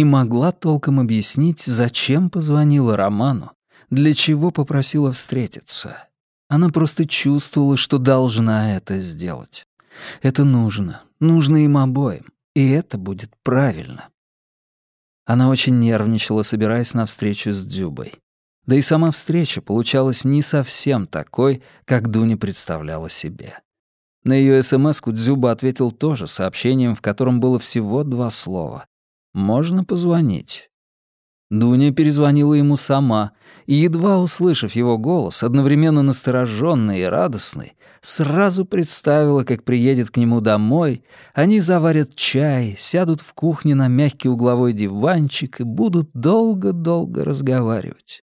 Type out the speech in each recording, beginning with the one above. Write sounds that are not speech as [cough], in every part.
не могла толком объяснить, зачем позвонила Роману, для чего попросила встретиться. Она просто чувствовала, что должна это сделать. Это нужно, нужно им обоим, и это будет правильно. Она очень нервничала, собираясь на встречу с Дзюбой. Да и сама встреча получалась не совсем такой, как Дуня представляла себе. На ее СМС-ку Дзюба ответил тоже сообщением, в котором было всего два слова. «Можно позвонить». Дуня перезвонила ему сама, и, едва услышав его голос, одновременно настороженный и радостный, сразу представила, как приедет к нему домой, они заварят чай, сядут в кухне на мягкий угловой диванчик и будут долго-долго разговаривать.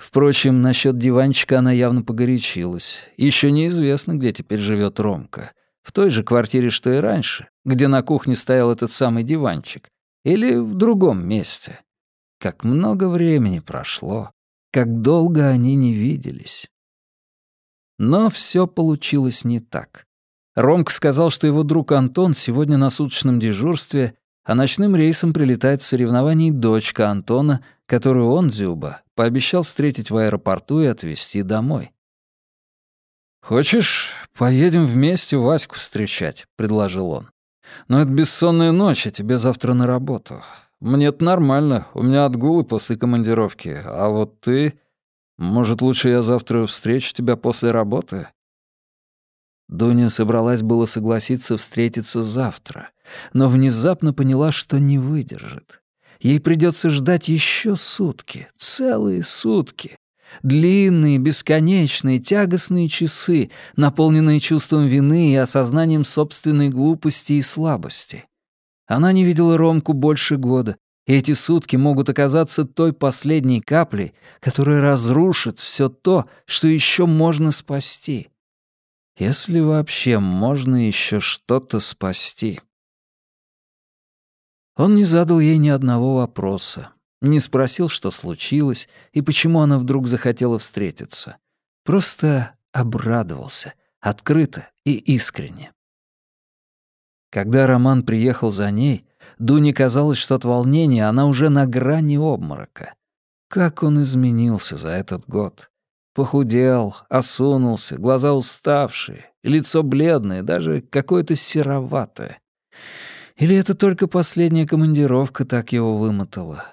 Впрочем, насчет диванчика она явно погорячилась. Еще неизвестно, где теперь живет Ромка. В той же квартире, что и раньше, где на кухне стоял этот самый диванчик. Или в другом месте. Как много времени прошло, как долго они не виделись. Но все получилось не так. Ромка сказал, что его друг Антон сегодня на суточном дежурстве, а ночным рейсом прилетает с соревнований дочка Антона, которую он, Дзюба, пообещал встретить в аэропорту и отвезти домой. «Хочешь, поедем вместе Ваську встречать?» — предложил он. «Но это бессонная ночь, а тебе завтра на работу. Мне-то нормально, у меня отгулы после командировки, а вот ты... Может, лучше я завтра встречу тебя после работы?» Дуня собралась было согласиться встретиться завтра, но внезапно поняла, что не выдержит. Ей придется ждать еще сутки, целые сутки. Длинные, бесконечные, тягостные часы, наполненные чувством вины и осознанием собственной глупости и слабости. Она не видела Ромку больше года, и эти сутки могут оказаться той последней каплей, которая разрушит все то, что еще можно спасти. Если вообще можно еще что-то спасти. Он не задал ей ни одного вопроса, не спросил, что случилось и почему она вдруг захотела встретиться. Просто обрадовался, открыто и искренне. Когда Роман приехал за ней, Дуне казалось, что от волнения она уже на грани обморока. Как он изменился за этот год. Похудел, осунулся, глаза уставшие, лицо бледное, даже какое-то сероватое. Или это только последняя командировка так его вымотала?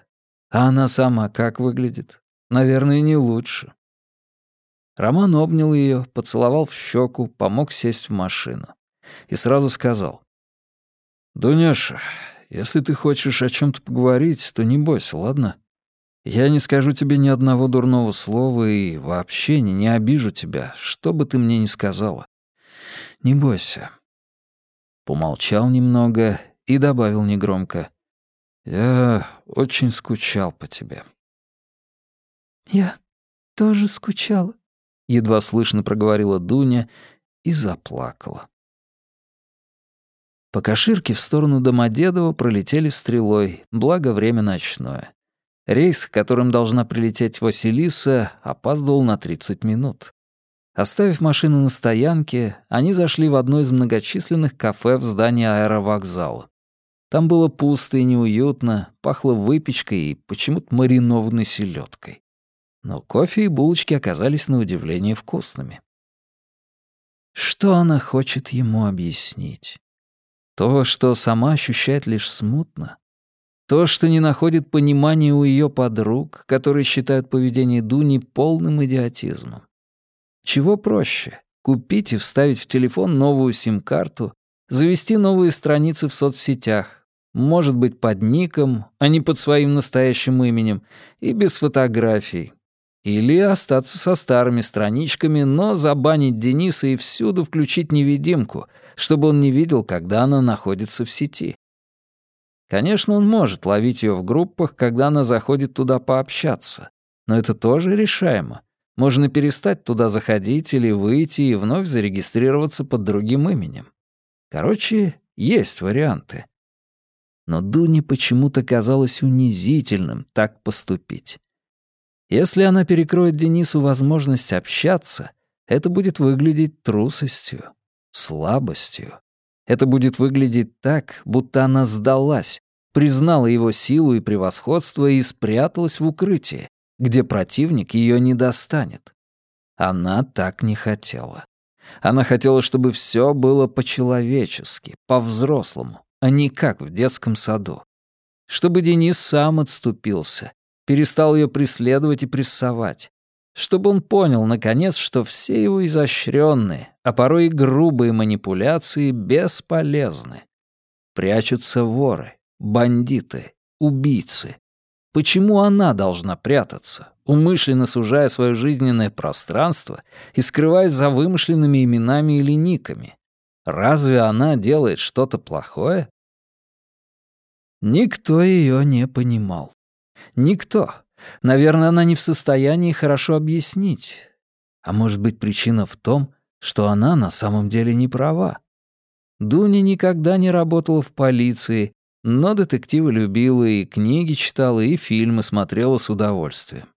А она сама как выглядит? Наверное, не лучше. Роман обнял ее, поцеловал в щеку, помог сесть в машину. И сразу сказал. «Дуняша, если ты хочешь о чем то поговорить, то не бойся, ладно? Я не скажу тебе ни одного дурного слова и вообще не, не обижу тебя, что бы ты мне ни сказала. Не бойся». Помолчал немного и добавил негромко. «Я очень скучал по тебе». «Я тоже скучала», — едва слышно проговорила Дуня и заплакала. По Каширке в сторону Домодедово пролетели стрелой, благо время ночное. Рейс, которым должна прилететь Василиса, опаздывал на 30 минут. Оставив машину на стоянке, они зашли в одно из многочисленных кафе в здании аэровокзала. Там было пусто и неуютно, пахло выпечкой и почему-то маринованной селедкой. Но кофе и булочки оказались на удивление вкусными. Что она хочет ему объяснить? То, что сама ощущает лишь смутно? То, что не находит понимания у ее подруг, которые считают поведение Дуни полным идиотизмом? Чего проще? Купить и вставить в телефон новую сим-карту, завести новые страницы в соцсетях, может быть, под ником, а не под своим настоящим именем, и без фотографий. Или остаться со старыми страничками, но забанить Дениса и всюду включить невидимку, чтобы он не видел, когда она находится в сети. Конечно, он может ловить ее в группах, когда она заходит туда пообщаться. Но это тоже решаемо. Можно перестать туда заходить или выйти и вновь зарегистрироваться под другим именем. Короче, есть варианты но Дуне почему-то казалось унизительным так поступить. Если она перекроет Денису возможность общаться, это будет выглядеть трусостью, слабостью. Это будет выглядеть так, будто она сдалась, признала его силу и превосходство и спряталась в укрытии, где противник ее не достанет. Она так не хотела. Она хотела, чтобы все было по-человечески, по-взрослому, а не как в детском саду. Чтобы Денис сам отступился, перестал ее преследовать и прессовать. Чтобы он понял, наконец, что все его изощренные, а порой и грубые манипуляции бесполезны. Прячутся воры, бандиты, убийцы. Почему она должна прятаться, умышленно сужая свое жизненное пространство и скрываясь за вымышленными именами или никами? Разве она делает что-то плохое? Никто ее не понимал. Никто. Наверное, она не в состоянии хорошо объяснить. А может быть, причина в том, что она на самом деле не права. Дуня никогда не работала в полиции, но детективы любила и книги читала, и фильмы смотрела с удовольствием.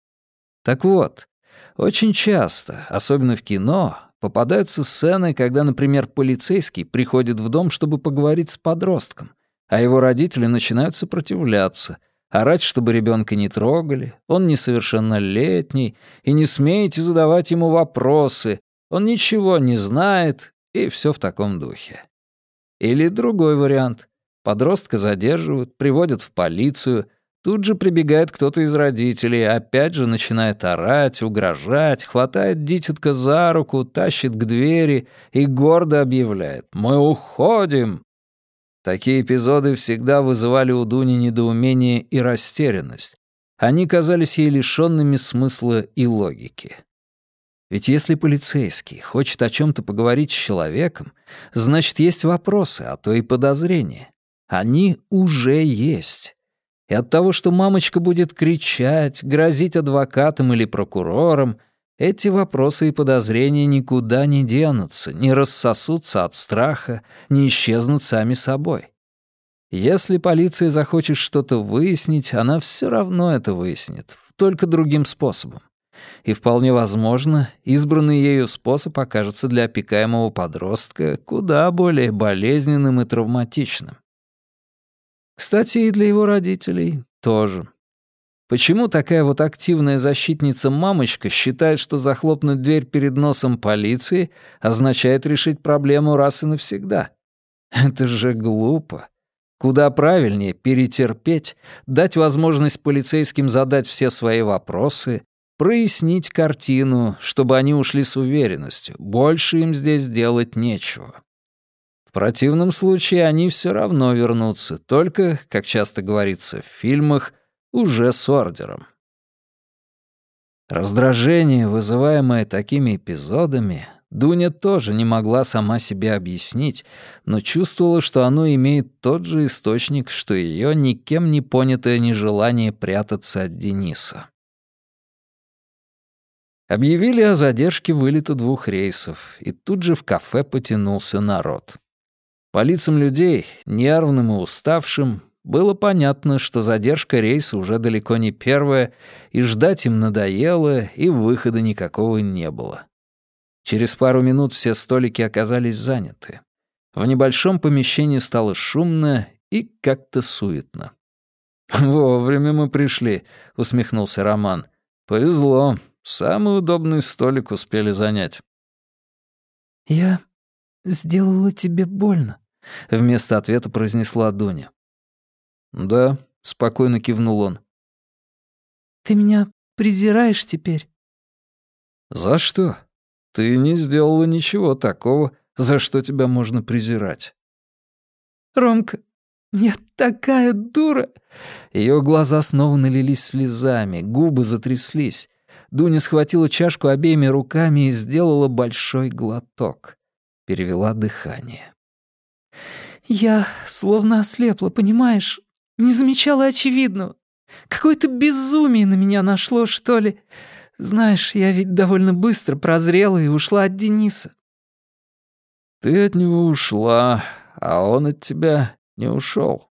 Так вот, очень часто, особенно в кино, попадаются сцены, когда, например, полицейский приходит в дом, чтобы поговорить с подростком, а его родители начинают сопротивляться, орать, чтобы ребенка не трогали, он несовершеннолетний, и не смеете задавать ему вопросы, он ничего не знает, и все в таком духе. Или другой вариант. Подростка задерживают, приводят в полицию, тут же прибегает кто-то из родителей, опять же начинает орать, угрожать, хватает дитятка за руку, тащит к двери и гордо объявляет «Мы уходим!». Такие эпизоды всегда вызывали у Дуни недоумение и растерянность. Они казались ей лишёнными смысла и логики. Ведь если полицейский хочет о чем-то поговорить с человеком, значит, есть вопросы, а то и подозрения. Они уже есть. И от того, что мамочка будет кричать, грозить адвокатам или прокурором, эти вопросы и подозрения никуда не денутся, не рассосутся от страха, не исчезнут сами собой. Если полиция захочет что-то выяснить, она все равно это выяснит, только другим способом. И вполне возможно, избранный ею способ окажется для опекаемого подростка куда более болезненным и травматичным. Кстати, и для его родителей тоже. Почему такая вот активная защитница-мамочка считает, что захлопнуть дверь перед носом полиции означает решить проблему раз и навсегда? Это же глупо. Куда правильнее перетерпеть, дать возможность полицейским задать все свои вопросы, прояснить картину, чтобы они ушли с уверенностью. Больше им здесь делать нечего. В противном случае они все равно вернутся, только, как часто говорится в фильмах, уже с ордером. Раздражение, вызываемое такими эпизодами, Дуня тоже не могла сама себе объяснить, но чувствовала, что оно имеет тот же источник, что ее никем не понятое нежелание прятаться от Дениса. Объявили о задержке вылета двух рейсов, и тут же в кафе потянулся народ. По лицам людей, нервным и уставшим, было понятно, что задержка рейса уже далеко не первая, и ждать им надоело, и выхода никакого не было. Через пару минут все столики оказались заняты. В небольшом помещении стало шумно и как-то суетно. [laughs] «Вовремя мы пришли», — усмехнулся Роман. «Повезло. Самый удобный столик успели занять». «Я сделала тебе больно», — вместо ответа произнесла Дуня. «Да», — спокойно кивнул он. «Ты меня презираешь теперь?» «За что? Ты не сделала ничего такого, за что тебя можно презирать». «Ромка, я такая дура!» Ее глаза снова налились слезами, губы затряслись. Дуня схватила чашку обеими руками и сделала большой глоток. Перевела дыхание. «Я словно ослепла, понимаешь? Не замечала очевидного. Какое-то безумие на меня нашло, что ли. Знаешь, я ведь довольно быстро прозрела и ушла от Дениса». «Ты от него ушла, а он от тебя не ушел.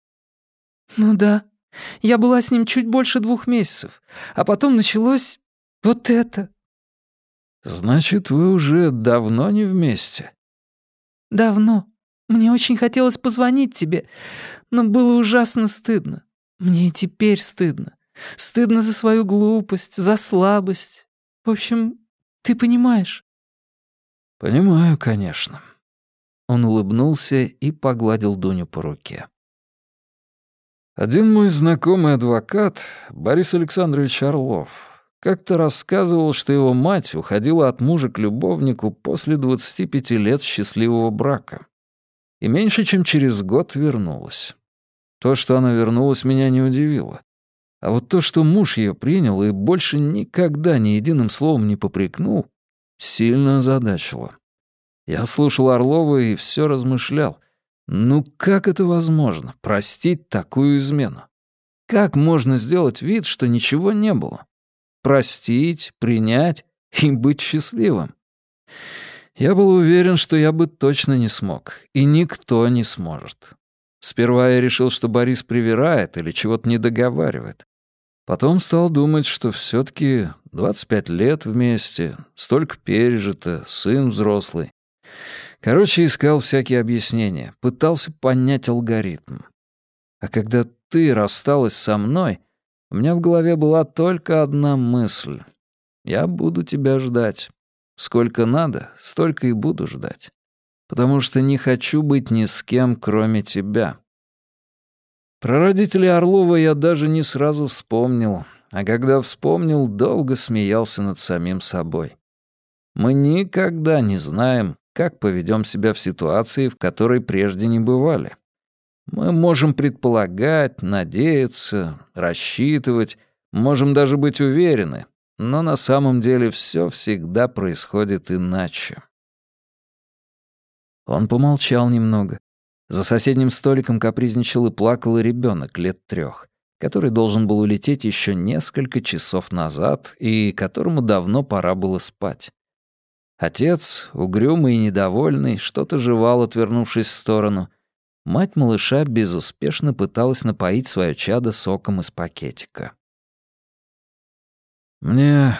«Ну да. Я была с ним чуть больше двух месяцев, а потом началось вот это». «Значит, вы уже давно не вместе?» «Давно. Мне очень хотелось позвонить тебе, но было ужасно стыдно. Мне и теперь стыдно. Стыдно за свою глупость, за слабость. В общем, ты понимаешь?» «Понимаю, конечно». Он улыбнулся и погладил Дуню по руке. Один мой знакомый адвокат, Борис Александрович Орлов, как-то рассказывал, что его мать уходила от мужа к любовнику после 25 лет счастливого брака. И меньше чем через год вернулась. То, что она вернулась, меня не удивило. А вот то, что муж ее принял и больше никогда ни единым словом не попрекнул, сильно озадачило. Я слушал Орлова и все размышлял. Ну как это возможно, простить такую измену? Как можно сделать вид, что ничего не было? Простить, принять и быть счастливым? Я был уверен, что я бы точно не смог, и никто не сможет. Сперва я решил, что Борис привирает или чего-то не договаривает. Потом стал думать, что все таки 25 лет вместе, столько пережито, сын взрослый. Короче, искал всякие объяснения, пытался понять алгоритм. А когда ты рассталась со мной, у меня в голове была только одна мысль. Я буду тебя ждать. Сколько надо, столько и буду ждать. Потому что не хочу быть ни с кем, кроме тебя. Про родителей Орлова я даже не сразу вспомнил, а когда вспомнил, долго смеялся над самим собой. Мы никогда не знаем, как поведем себя в ситуации, в которой прежде не бывали. Мы можем предполагать, надеяться, рассчитывать, можем даже быть уверены, но на самом деле все всегда происходит иначе. Он помолчал немного. За соседним столиком капризничал и плакал ребенок лет трех, который должен был улететь еще несколько часов назад и которому давно пора было спать. Отец, угрюмый и недовольный, что-то жевал, отвернувшись в сторону. Мать малыша безуспешно пыталась напоить свое чадо соком из пакетика. «Мне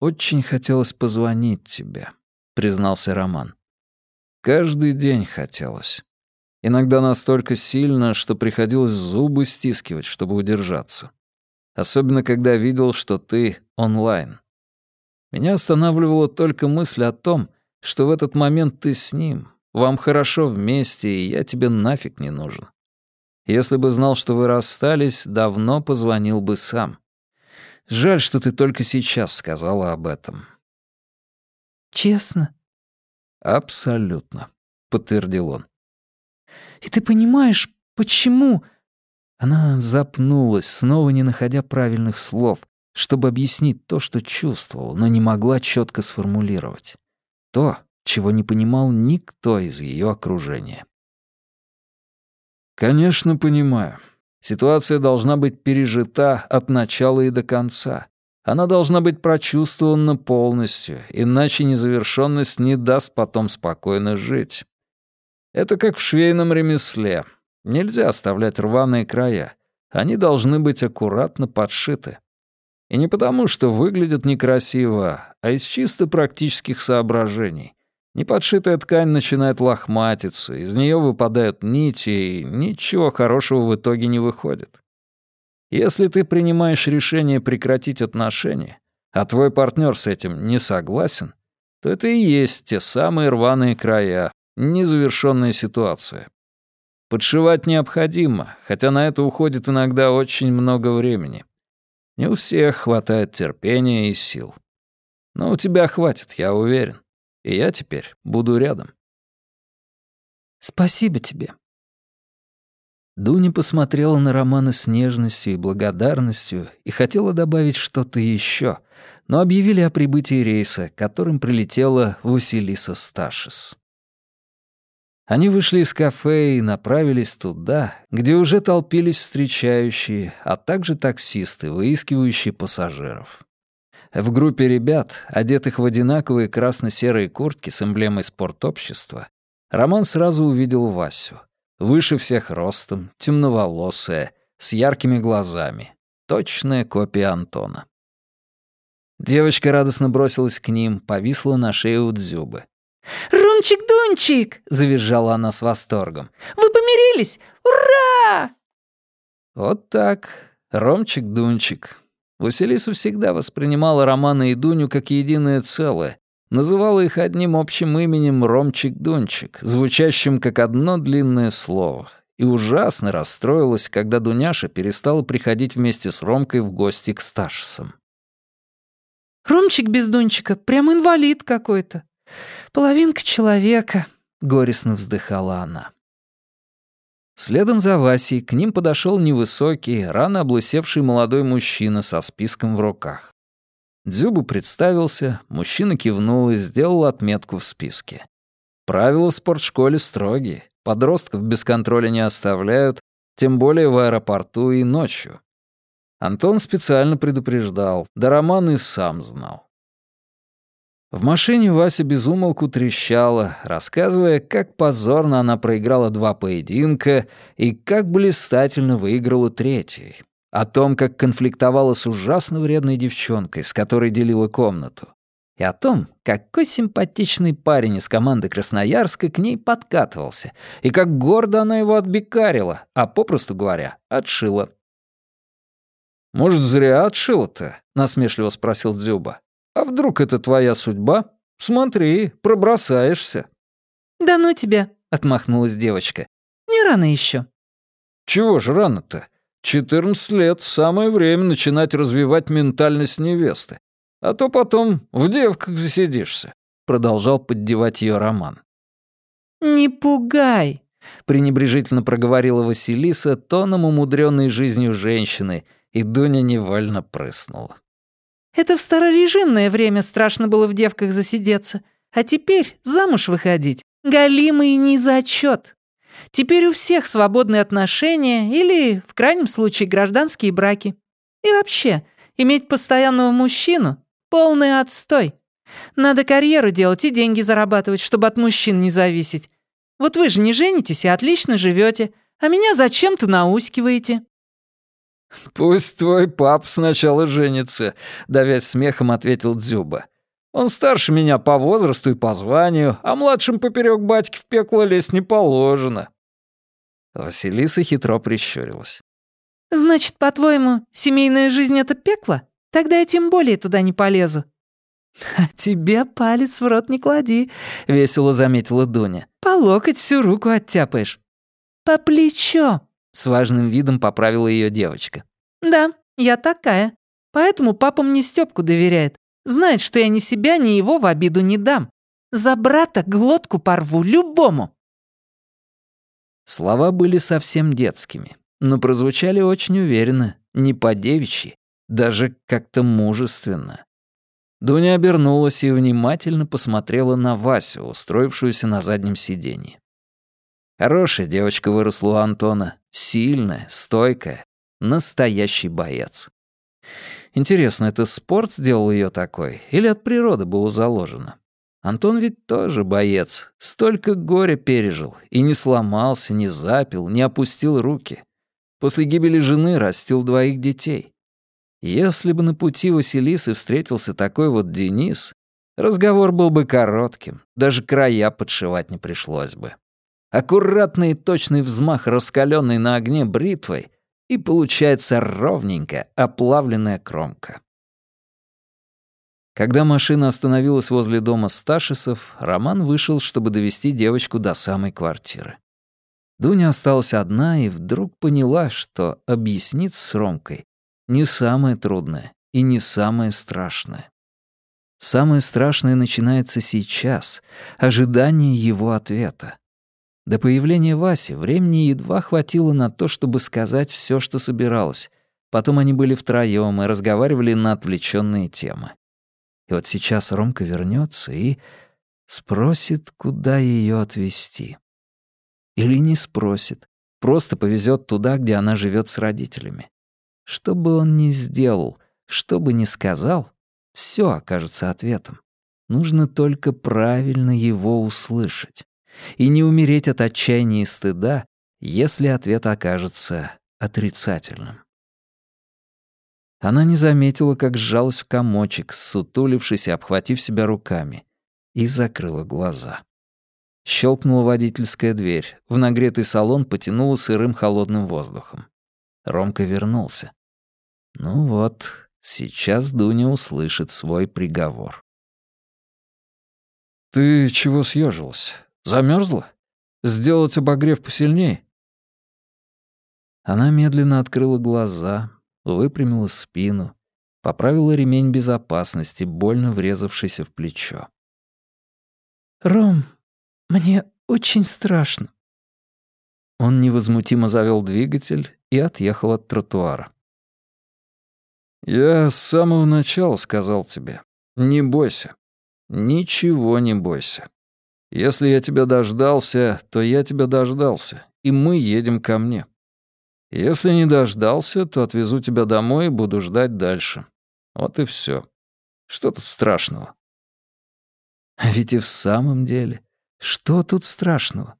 очень хотелось позвонить тебе», — признался Роман. «Каждый день хотелось. Иногда настолько сильно, что приходилось зубы стискивать, чтобы удержаться. Особенно, когда видел, что ты онлайн. Меня останавливала только мысль о том, что в этот момент ты с ним, вам хорошо вместе, и я тебе нафиг не нужен. Если бы знал, что вы расстались, давно позвонил бы сам. Жаль, что ты только сейчас сказала об этом». «Честно?» «Абсолютно», — подтвердил он. «И ты понимаешь, почему...» Она запнулась, снова не находя правильных слов, чтобы объяснить то, что чувствовала, но не могла четко сформулировать. То, чего не понимал никто из ее окружения. «Конечно, понимаю. Ситуация должна быть пережита от начала и до конца. Она должна быть прочувствована полностью, иначе незавершенность не даст потом спокойно жить. Это как в швейном ремесле. Нельзя оставлять рваные края. Они должны быть аккуратно подшиты. И не потому, что выглядят некрасиво, а из чисто практических соображений. Неподшитая ткань начинает лохматиться, из нее выпадают нити, и ничего хорошего в итоге не выходит. Если ты принимаешь решение прекратить отношения, а твой партнер с этим не согласен, то это и есть те самые рваные края, незавершенная ситуация. Подшивать необходимо, хотя на это уходит иногда очень много времени. Не у всех хватает терпения и сил. Но у тебя хватит, я уверен. И я теперь буду рядом. Спасибо тебе. Дуня посмотрела на Романа с нежностью и благодарностью и хотела добавить что-то еще, но объявили о прибытии рейса, которым прилетела Василиса Сташис. Они вышли из кафе и направились туда, где уже толпились встречающие, а также таксисты, выискивающие пассажиров. В группе ребят, одетых в одинаковые красно-серые куртки с эмблемой спортобщества, Роман сразу увидел Васю. Выше всех ростом, темноволосая, с яркими глазами. Точная копия Антона. Девочка радостно бросилась к ним, повисла на шее у Дзюбы. «Румчик-дунчик!» — завизжала она с восторгом. «Вы помирились! Ура!» Вот так, Ромчик-дунчик. Василиса всегда воспринимала Романа и Дуню как единое целое, называла их одним общим именем Ромчик-дунчик, звучащим как одно длинное слово, и ужасно расстроилась, когда Дуняша перестала приходить вместе с Ромкой в гости к Сташисам. «Ромчик без Дунчика, прям инвалид какой-то. Половинка человека», — горестно вздыхала она. Следом за Васей к ним подошел невысокий, рано облысевший молодой мужчина со списком в руках. Дзюбу представился, мужчина кивнул и сделал отметку в списке. Правила в спортшколе строгие. Подростков без контроля не оставляют, тем более в аэропорту и ночью. Антон специально предупреждал, да Роман и сам знал. В машине Вася безумолку трещала, рассказывая, как позорно она проиграла два поединка и как блистательно выиграла третий. О том, как конфликтовала с ужасно вредной девчонкой, с которой делила комнату и о том, какой симпатичный парень из команды Красноярска к ней подкатывался, и как гордо она его отбекарила, а попросту говоря, отшила. «Может, зря отшила-то?» — насмешливо спросил Дзюба. «А вдруг это твоя судьба? Смотри, пробросаешься». «Да ну тебя!» — отмахнулась девочка. «Не рано еще. «Чего ж рано-то? Четырнадцать лет — самое время начинать развивать ментальность невесты. А то потом в девках засидишься», — продолжал поддевать ее Роман. «Не пугай», — пренебрежительно проговорила Василиса тоном умудренной жизнью женщины, и Дуня невольно прыснула. «Это в старорежимное время страшно было в девках засидеться, а теперь замуж выходить. Галимый не зачет. Теперь у всех свободные отношения или, в крайнем случае, гражданские браки. И вообще, иметь постоянного мужчину Полный отстой. Надо карьеру делать и деньги зарабатывать, чтобы от мужчин не зависеть. Вот вы же не женитесь и отлично живете, а меня зачем-то наускиваете». «Пусть твой пап сначала женится», — давясь смехом ответил Дзюба. «Он старше меня по возрасту и по званию, а младшим поперек батьки в пекло лезть не положено». Василиса хитро прищурилась. «Значит, по-твоему, семейная жизнь — это пекло? Тогда я тем более туда не полезу». «А тебе палец в рот не клади», — весело заметила Дуня. «По локоть всю руку оттяпаешь». «По плечо», — с важным видом поправила ее девочка. «Да, я такая. Поэтому папа мне Стёпку доверяет. Знает, что я ни себя, ни его в обиду не дам. За брата глотку порву любому». Слова были совсем детскими, но прозвучали очень уверенно, не по-девичьи, даже как-то мужественно. Дуня обернулась и внимательно посмотрела на Васю, устроившуюся на заднем сиденье. Хорошая девочка выросла у Антона, сильная, стойкая, настоящий боец. Интересно, это спорт сделал ее такой или от природы было заложено? Антон ведь тоже боец, столько горя пережил и не сломался, не запил, не опустил руки. После гибели жены растил двоих детей. Если бы на пути Василисы встретился такой вот Денис, разговор был бы коротким, даже края подшивать не пришлось бы. Аккуратный и точный взмах раскаленной на огне бритвой, и получается ровненькая, оплавленная кромка. Когда машина остановилась возле дома Сташисов, Роман вышел, чтобы довести девочку до самой квартиры. Дуня осталась одна и вдруг поняла, что объясниться с Ромкой не самое трудное и не самое страшное. Самое страшное начинается сейчас, ожидание его ответа. До появления Васи времени едва хватило на то, чтобы сказать все, что собиралось. Потом они были втроём и разговаривали на отвлеченные темы. И вот сейчас Ромка вернется и спросит, куда ее отвезти. Или не спросит, просто повезет туда, где она живет с родителями. Что бы он ни сделал, что бы ни сказал, все окажется ответом. Нужно только правильно его услышать. И не умереть от отчаяния и стыда, если ответ окажется отрицательным. Она не заметила, как сжалась в комочек, сутулившись и обхватив себя руками. и закрыла глаза. Щелкнула водительская дверь. В нагретый салон потянуло сырым холодным воздухом. Ромка вернулся. Ну вот, сейчас Дуня услышит свой приговор. «Ты чего съежилась? Замерзла? Сделать обогрев посильнее?» Она медленно открыла глаза, выпрямила спину, поправила ремень безопасности, больно врезавшийся в плечо. «Ром, мне очень страшно». Он невозмутимо завел двигатель и отъехал от тротуара. «Я с самого начала сказал тебе, не бойся. Ничего не бойся. Если я тебя дождался, то я тебя дождался, и мы едем ко мне. Если не дождался, то отвезу тебя домой и буду ждать дальше. Вот и все. Что тут страшного? А ведь и в самом деле, что тут страшного?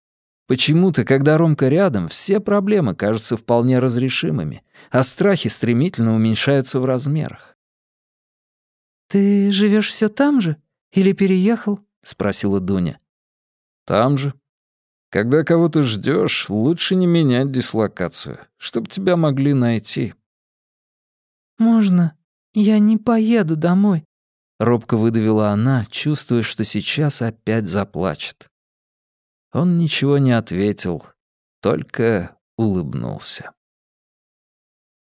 Почему-то, когда Ромка рядом, все проблемы кажутся вполне разрешимыми, а страхи стремительно уменьшаются в размерах. «Ты живешь все там же или переехал?» — спросила Дуня. «Там же. Когда кого-то ждешь, лучше не менять дислокацию, чтобы тебя могли найти». «Можно я не поеду домой?» — робко выдавила она, чувствуя, что сейчас опять заплачет. Он ничего не ответил, только улыбнулся.